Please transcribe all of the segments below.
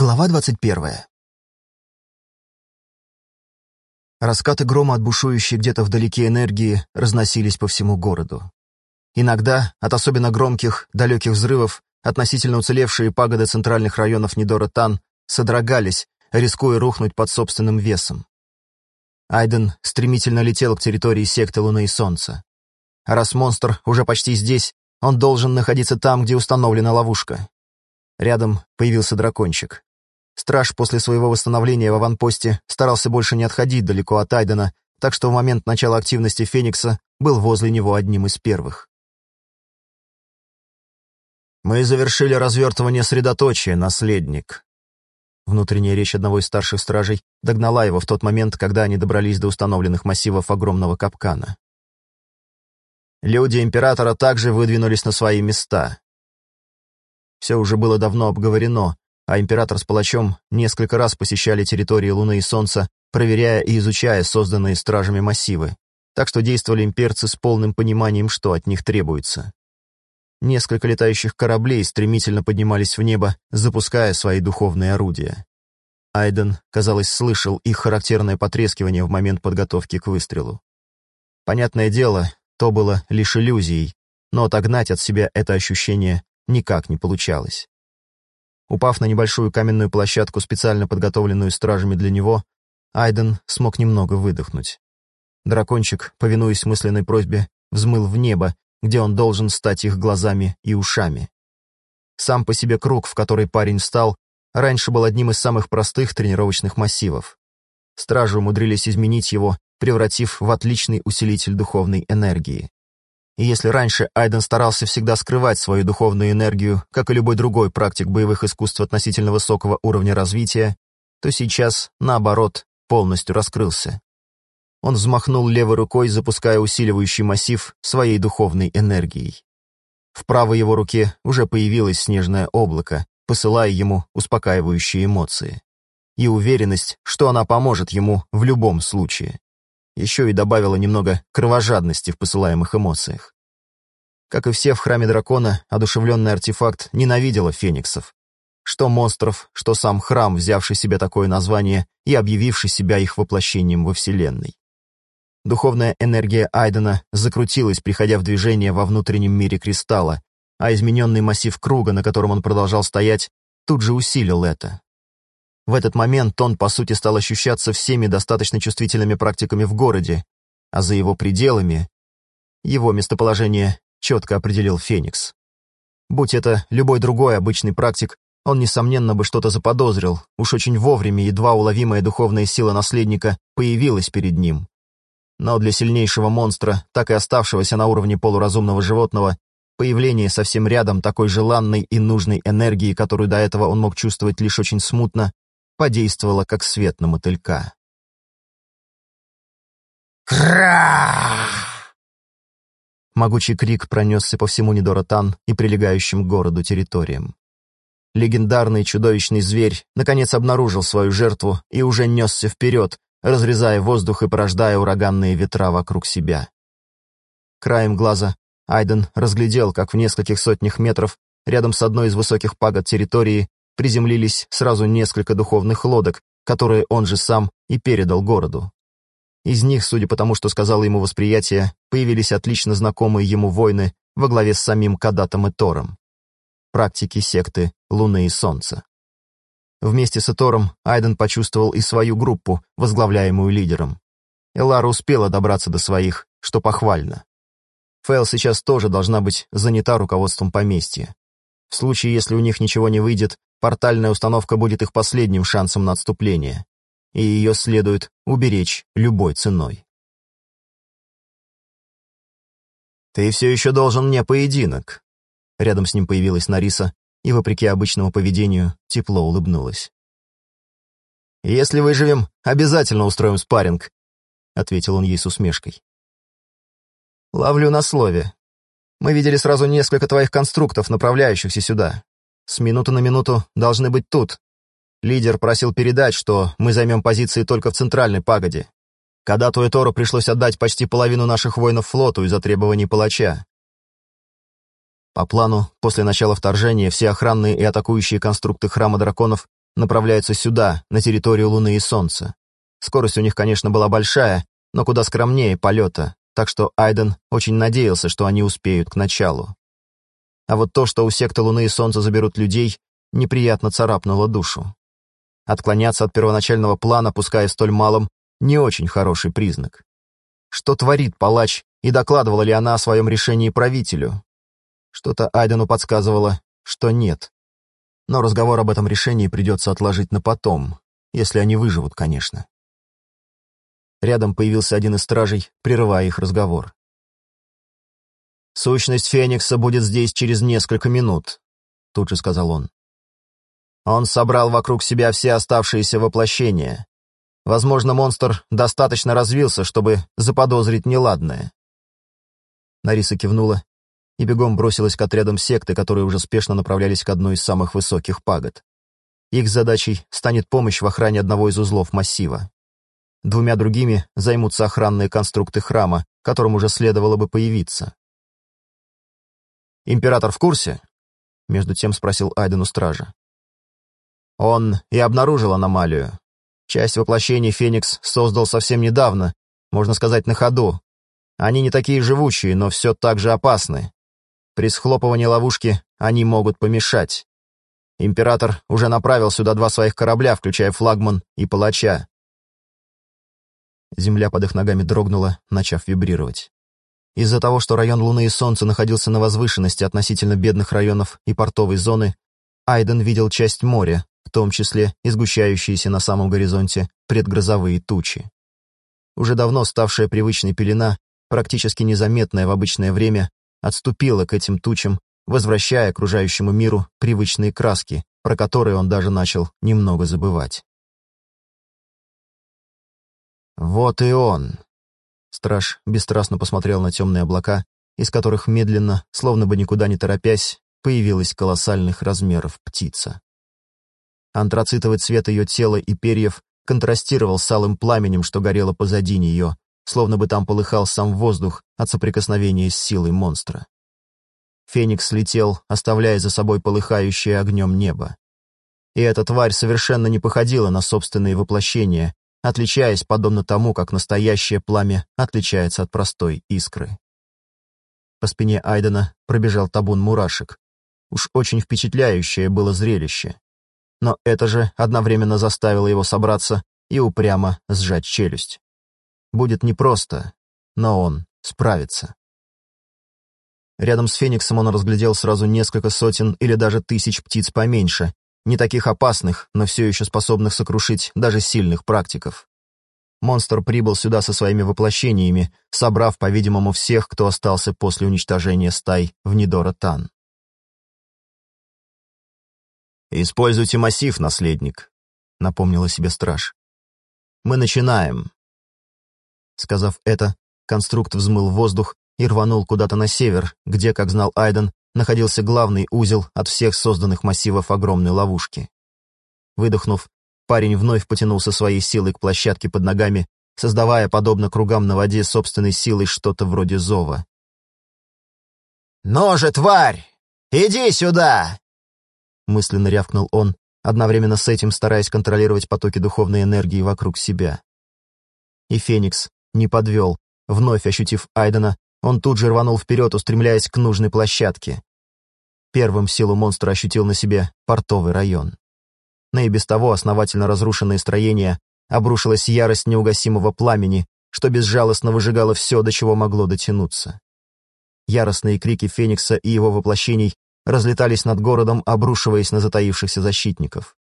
Глава 21. Раскаты грома от бушующей где-то вдалеке энергии разносились по всему городу. Иногда, от особенно громких, далеких взрывов, относительно уцелевшие пагоды центральных районов Нидора Тан содрогались, рискуя рухнуть под собственным весом. Айден стремительно летел к территории секты Луны и Солнца. А раз монстр уже почти здесь, он должен находиться там, где установлена ловушка. Рядом появился дракончик. Страж после своего восстановления в аванпосте старался больше не отходить далеко от Айдена, так что в момент начала активности Феникса был возле него одним из первых. «Мы завершили развертывание средоточия, наследник». Внутренняя речь одного из старших стражей догнала его в тот момент, когда они добрались до установленных массивов огромного капкана. Люди Императора также выдвинулись на свои места. Все уже было давно обговорено, а император с палачом несколько раз посещали территории Луны и Солнца, проверяя и изучая созданные стражами массивы, так что действовали имперцы с полным пониманием, что от них требуется. Несколько летающих кораблей стремительно поднимались в небо, запуская свои духовные орудия. Айден, казалось, слышал их характерное потрескивание в момент подготовки к выстрелу. Понятное дело, то было лишь иллюзией, но отогнать от себя это ощущение никак не получалось. Упав на небольшую каменную площадку, специально подготовленную стражами для него, Айден смог немного выдохнуть. Дракончик, повинуясь мысленной просьбе, взмыл в небо, где он должен стать их глазами и ушами. Сам по себе круг, в который парень встал, раньше был одним из самых простых тренировочных массивов. Стражи умудрились изменить его, превратив в отличный усилитель духовной энергии. И если раньше Айден старался всегда скрывать свою духовную энергию, как и любой другой практик боевых искусств относительно высокого уровня развития, то сейчас, наоборот, полностью раскрылся. Он взмахнул левой рукой, запуская усиливающий массив своей духовной энергией. В правой его руке уже появилось снежное облако, посылая ему успокаивающие эмоции. И уверенность, что она поможет ему в любом случае еще и добавила немного кровожадности в посылаемых эмоциях. Как и все в храме дракона, одушевленный артефакт ненавидела фениксов. Что монстров, что сам храм, взявший себе такое название и объявивший себя их воплощением во Вселенной. Духовная энергия Айдена закрутилась, приходя в движение во внутреннем мире кристалла, а измененный массив круга, на котором он продолжал стоять, тут же усилил это. В этот момент он, по сути, стал ощущаться всеми достаточно чувствительными практиками в городе, а за его пределами его местоположение четко определил Феникс. Будь это любой другой обычный практик, он, несомненно, бы что-то заподозрил, уж очень вовремя едва уловимая духовная сила наследника появилась перед ним. Но для сильнейшего монстра, так и оставшегося на уровне полуразумного животного, появление совсем рядом такой желанной и нужной энергии, которую до этого он мог чувствовать лишь очень смутно, подействовала как свет на мотылька. «Кра!» Могучий крик пронесся по всему Нидоротан и прилегающим к городу территориям. Легендарный чудовищный зверь наконец обнаружил свою жертву и уже несся вперед, разрезая воздух и порождая ураганные ветра вокруг себя. Краем глаза Айден разглядел, как в нескольких сотнях метров рядом с одной из высоких пагод территории приземлились сразу несколько духовных лодок, которые он же сам и передал городу. Из них, судя по тому, что сказала ему восприятие, появились отлично знакомые ему воины во главе с самим Кадатом и Тором. Практики секты Луны и Солнца. Вместе с Этором Айден почувствовал и свою группу, возглавляемую лидером. Элара успела добраться до своих, что похвально. Фэл сейчас тоже должна быть занята руководством поместья. В случае, если у них ничего не выйдет, Портальная установка будет их последним шансом на отступление, и ее следует уберечь любой ценой. «Ты все еще должен мне поединок». Рядом с ним появилась Нариса и, вопреки обычному поведению, тепло улыбнулась. «Если выживем, обязательно устроим спарринг», — ответил он ей с усмешкой. «Ловлю на слове. Мы видели сразу несколько твоих конструктов, направляющихся сюда. С минуты на минуту должны быть тут. Лидер просил передать, что мы займем позиции только в центральной пагоде. Кадату и Тору пришлось отдать почти половину наших воинов флоту из-за требований палача. По плану, после начала вторжения все охранные и атакующие конструкты храма драконов направляются сюда, на территорию Луны и Солнца. Скорость у них, конечно, была большая, но куда скромнее полета, так что Айден очень надеялся, что они успеют к началу. А вот то, что у секты Луны и Солнца заберут людей, неприятно царапнуло душу. Отклоняться от первоначального плана, пускай столь малым, не очень хороший признак. Что творит палач, и докладывала ли она о своем решении правителю? Что-то Айдену подсказывало, что нет. Но разговор об этом решении придется отложить на потом, если они выживут, конечно. Рядом появился один из стражей, прерывая их разговор. «Сущность Феникса будет здесь через несколько минут», — тут же сказал он. Он собрал вокруг себя все оставшиеся воплощения. Возможно, монстр достаточно развился, чтобы заподозрить неладное. Нариса кивнула и бегом бросилась к отрядам секты, которые уже спешно направлялись к одной из самых высоких пагод. Их задачей станет помощь в охране одного из узлов массива. Двумя другими займутся охранные конструкты храма, которым уже следовало бы появиться. «Император в курсе?» — между тем спросил Айден у стража. Он и обнаружил аномалию. Часть воплощений Феникс создал совсем недавно, можно сказать, на ходу. Они не такие живучие, но все так же опасны. При схлопывании ловушки они могут помешать. Император уже направил сюда два своих корабля, включая флагман и палача. Земля под их ногами дрогнула, начав вибрировать. Из-за того, что район Луны и Солнца находился на возвышенности относительно бедных районов и портовой зоны, Айден видел часть моря, в том числе и сгущающиеся на самом горизонте предгрозовые тучи. Уже давно ставшая привычной пелена, практически незаметная в обычное время, отступила к этим тучам, возвращая окружающему миру привычные краски, про которые он даже начал немного забывать. «Вот и он!» Страж бесстрастно посмотрел на темные облака, из которых медленно, словно бы никуда не торопясь, появилась колоссальных размеров птица. Антрацитовый цвет ее тела и перьев контрастировал с алым пламенем, что горело позади нее, словно бы там полыхал сам воздух от соприкосновения с силой монстра. Феникс летел, оставляя за собой полыхающее огнем небо. И эта тварь совершенно не походила на собственные воплощения, отличаясь подобно тому, как настоящее пламя отличается от простой искры. По спине Айдена пробежал табун мурашек. Уж очень впечатляющее было зрелище но это же одновременно заставило его собраться и упрямо сжать челюсть. Будет непросто, но он справится. Рядом с Фениксом он разглядел сразу несколько сотен или даже тысяч птиц поменьше, не таких опасных, но все еще способных сокрушить даже сильных практиков. Монстр прибыл сюда со своими воплощениями, собрав, по-видимому, всех, кто остался после уничтожения стай в Нидора Тан. «Используйте массив, наследник», — напомнила себе страж. «Мы начинаем». Сказав это, конструкт взмыл воздух и рванул куда-то на север, где, как знал Айден, находился главный узел от всех созданных массивов огромной ловушки. Выдохнув, парень вновь потянулся своей силой к площадке под ногами, создавая, подобно кругам на воде, собственной силой что-то вроде зова. «Ну же, тварь! Иди сюда!» мысленно рявкнул он, одновременно с этим стараясь контролировать потоки духовной энергии вокруг себя. И Феникс не подвел, вновь ощутив Айдена, он тут же рванул вперед, устремляясь к нужной площадке. Первым силу монстра ощутил на себе портовый район. На и без того основательно разрушенные строения обрушилась ярость неугасимого пламени, что безжалостно выжигало все, до чего могло дотянуться. Яростные крики Феникса и его воплощений разлетались над городом, обрушиваясь на затаившихся защитников.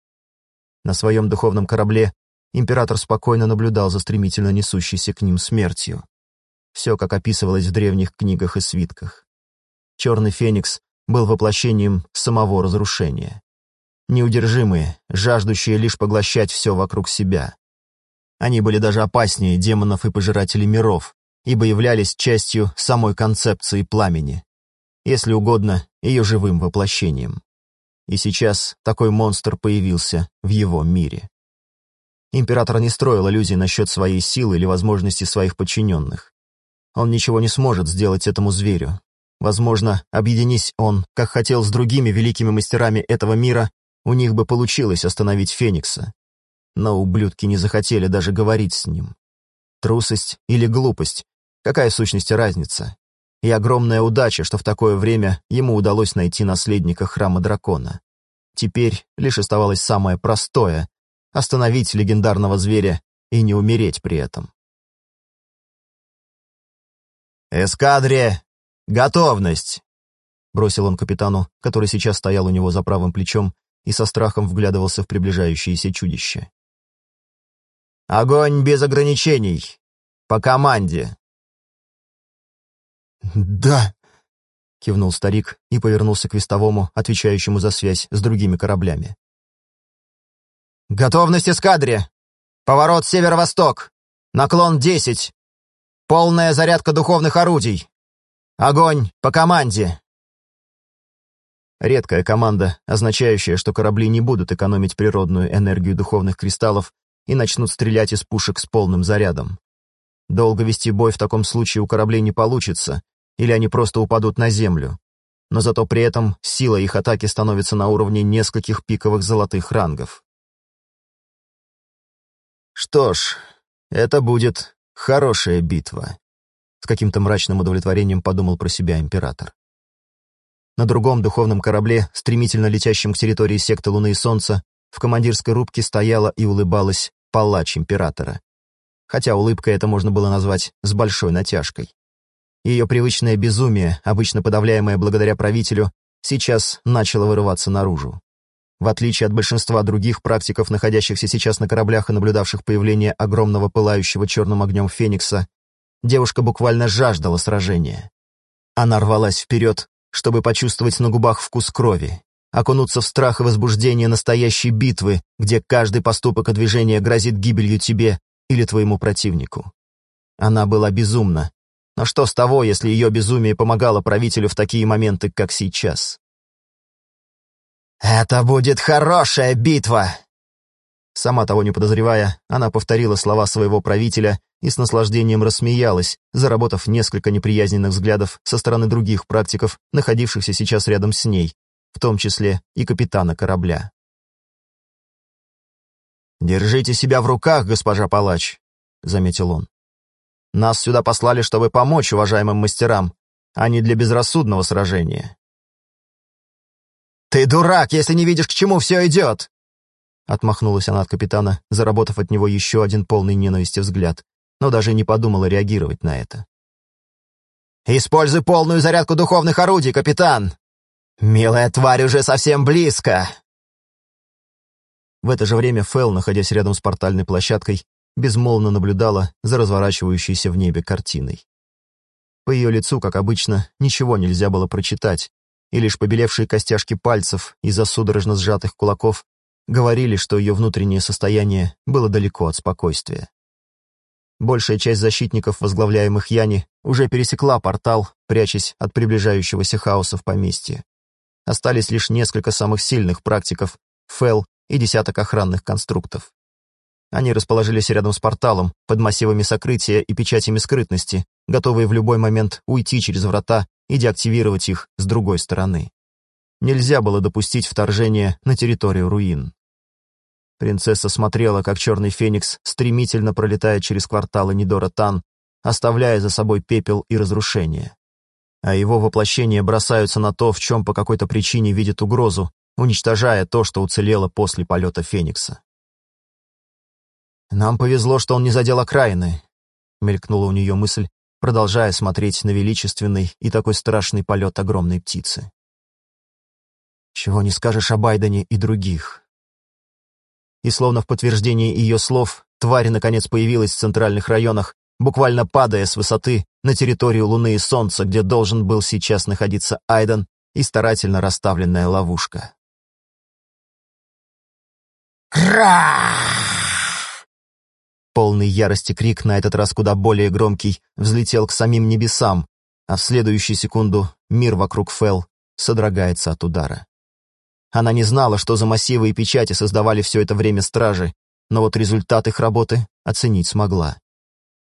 На своем духовном корабле император спокойно наблюдал за стремительно несущейся к ним смертью. Все, как описывалось в древних книгах и свитках. Черный феникс был воплощением самого разрушения. Неудержимые, жаждущие лишь поглощать все вокруг себя. Они были даже опаснее демонов и пожирателей миров, ибо являлись частью самой концепции пламени если угодно, ее живым воплощением. И сейчас такой монстр появился в его мире. Император не строил иллюзий насчет своей силы или возможностей своих подчиненных. Он ничего не сможет сделать этому зверю. Возможно, объединись он, как хотел с другими великими мастерами этого мира, у них бы получилось остановить Феникса. Но ублюдки не захотели даже говорить с ним. Трусость или глупость? Какая в сущности разница? И огромная удача, что в такое время ему удалось найти наследника храма дракона. Теперь лишь оставалось самое простое — остановить легендарного зверя и не умереть при этом. «Эскадре! Готовность!» Бросил он капитану, который сейчас стоял у него за правым плечом и со страхом вглядывался в приближающееся чудище. «Огонь без ограничений! По команде!» «Да!» — кивнул старик и повернулся к вестовому, отвечающему за связь с другими кораблями. «Готовность эскадре! Поворот северо-восток! Наклон 10! Полная зарядка духовных орудий! Огонь по команде!» Редкая команда, означающая, что корабли не будут экономить природную энергию духовных кристаллов и начнут стрелять из пушек с полным зарядом. Долго вести бой в таком случае у кораблей не получится, или они просто упадут на землю. Но зато при этом сила их атаки становится на уровне нескольких пиковых золотых рангов. Что ж, это будет хорошая битва. С каким-то мрачным удовлетворением подумал про себя император. На другом духовном корабле, стремительно летящем к территории секты Луны и Солнца, в командирской рубке стояла и улыбалась палач императора. Хотя улыбкой это можно было назвать с большой натяжкой. Ее привычное безумие, обычно подавляемое благодаря правителю, сейчас начало вырываться наружу. В отличие от большинства других практиков, находящихся сейчас на кораблях и наблюдавших появление огромного пылающего черным огнем феникса, девушка буквально жаждала сражения. Она рвалась вперед, чтобы почувствовать на губах вкус крови, окунуться в страх и возбуждение настоящей битвы, где каждый поступок и движение грозит гибелью тебе или твоему противнику. Она была безумна, но что с того, если ее безумие помогало правителю в такие моменты, как сейчас? «Это будет хорошая битва!» Сама того не подозревая, она повторила слова своего правителя и с наслаждением рассмеялась, заработав несколько неприязненных взглядов со стороны других практиков, находившихся сейчас рядом с ней, в том числе и капитана корабля. «Держите себя в руках, госпожа палач», — заметил он. «Нас сюда послали, чтобы помочь уважаемым мастерам, а не для безрассудного сражения». «Ты дурак, если не видишь, к чему все идет!» Отмахнулась она от капитана, заработав от него еще один полный ненависти взгляд, но даже не подумала реагировать на это. «Используй полную зарядку духовных орудий, капитан! Милая тварь уже совсем близко!» В это же время Фэл, находясь рядом с портальной площадкой, безмолвно наблюдала за разворачивающейся в небе картиной. По ее лицу, как обычно, ничего нельзя было прочитать, и лишь побелевшие костяшки пальцев из-за судорожно сжатых кулаков Говорили, что ее внутреннее состояние было далеко от спокойствия. Большая часть защитников, возглавляемых Яни, уже пересекла портал, прячась от приближающегося хаоса в поместье. Остались лишь несколько самых сильных практиков, Фэл и десяток охранных конструктов. Они расположились рядом с порталом, под массивами сокрытия и печатями скрытности, готовые в любой момент уйти через врата и деактивировать их с другой стороны. Нельзя было допустить вторжения на территорию руин. Принцесса смотрела, как черный феникс стремительно пролетает через кварталы Нидора Тан, оставляя за собой пепел и разрушение. А его воплощения бросаются на то, в чем по какой-то причине видит угрозу, уничтожая то, что уцелело после полета феникса. «Нам повезло, что он не задел окраины», — мелькнула у нее мысль, продолжая смотреть на величественный и такой страшный полет огромной птицы. «Чего не скажешь о Байдене и других», и словно в подтверждение ее слов, тварь наконец появилась в центральных районах, буквально падая с высоты на территорию Луны и Солнца, где должен был сейчас находиться Айден и старательно расставленная ловушка. «Кра!» Полный ярости крик, на этот раз куда более громкий, взлетел к самим небесам, а в следующую секунду мир вокруг Фел содрогается от удара. Она не знала, что за массивы и печати создавали все это время стражи, но вот результат их работы оценить смогла.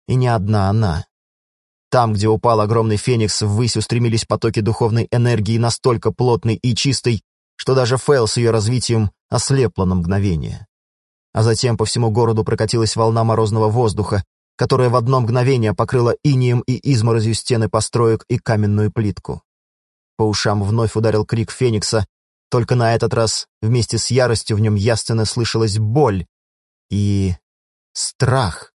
И не одна она. Там, где упал огромный феникс, ввысь устремились потоки духовной энергии настолько плотной и чистой, что даже Фэл с ее развитием ослепла на мгновение. А затем по всему городу прокатилась волна морозного воздуха, которая в одно мгновение покрыла инием и изморозью стены построек и каменную плитку. По ушам вновь ударил крик Феникса, только на этот раз вместе с яростью в нем ясно слышалась боль и страх.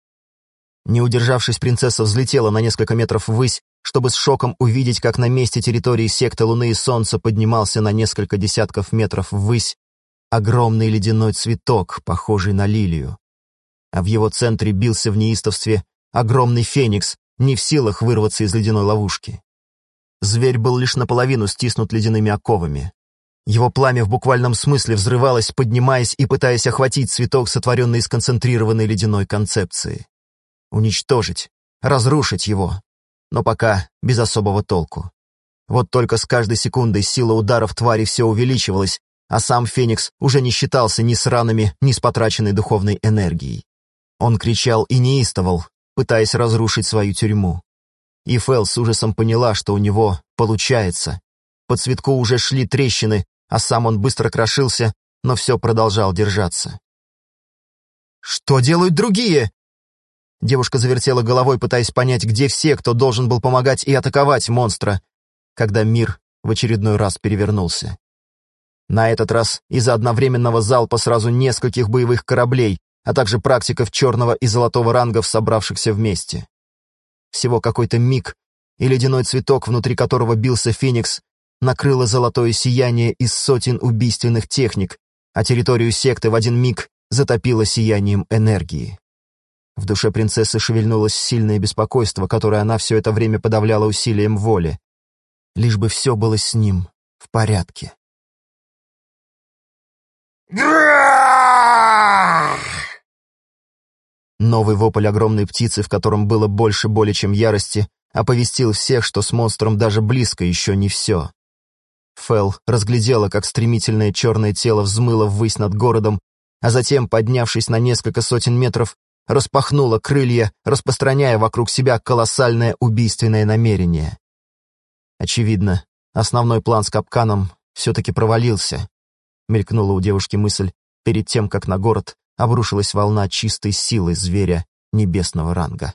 Не удержавшись, принцесса взлетела на несколько метров ввысь, чтобы с шоком увидеть, как на месте территории секты Луны и Солнца поднимался на несколько десятков метров ввысь огромный ледяной цветок, похожий на лилию. А в его центре бился в неистовстве огромный феникс, не в силах вырваться из ледяной ловушки. Зверь был лишь наполовину стиснут ледяными оковами. Его пламя в буквальном смысле взрывалось, поднимаясь и пытаясь охватить цветок, сотворенный из концентрированной ледяной концепции. Уничтожить, разрушить его, но пока без особого толку. Вот только с каждой секундой сила ударов твари все увеличивалась, а сам Феникс уже не считался ни с ранами, ни с потраченной духовной энергией. Он кричал и неистовал, пытаясь разрушить свою тюрьму. И Фэл с ужасом поняла, что у него получается. По цветку уже шли трещины, а сам он быстро крошился, но все продолжал держаться. «Что делают другие?» Девушка завертела головой, пытаясь понять, где все, кто должен был помогать и атаковать монстра, когда мир в очередной раз перевернулся. На этот раз из-за одновременного залпа сразу нескольких боевых кораблей, а также практиков черного и золотого рангов, собравшихся вместе. Всего какой-то миг, и ледяной цветок, внутри которого бился Феникс, накрыло золотое сияние из сотен убийственных техник, а территорию секты в один миг затопило сиянием энергии. В душе принцессы шевельнулось сильное беспокойство, которое она все это время подавляла усилием воли. Лишь бы все было с ним в порядке. Новый вопль огромной птицы, в котором было больше боли, чем ярости, оповестил всех, что с монстром даже близко еще не все. Фэл разглядела, как стремительное черное тело взмыло ввысь над городом, а затем, поднявшись на несколько сотен метров, распахнула крылья, распространяя вокруг себя колоссальное убийственное намерение. Очевидно, основной план с капканом все-таки провалился, мелькнула у девушки мысль перед тем, как на город обрушилась волна чистой силы зверя небесного ранга.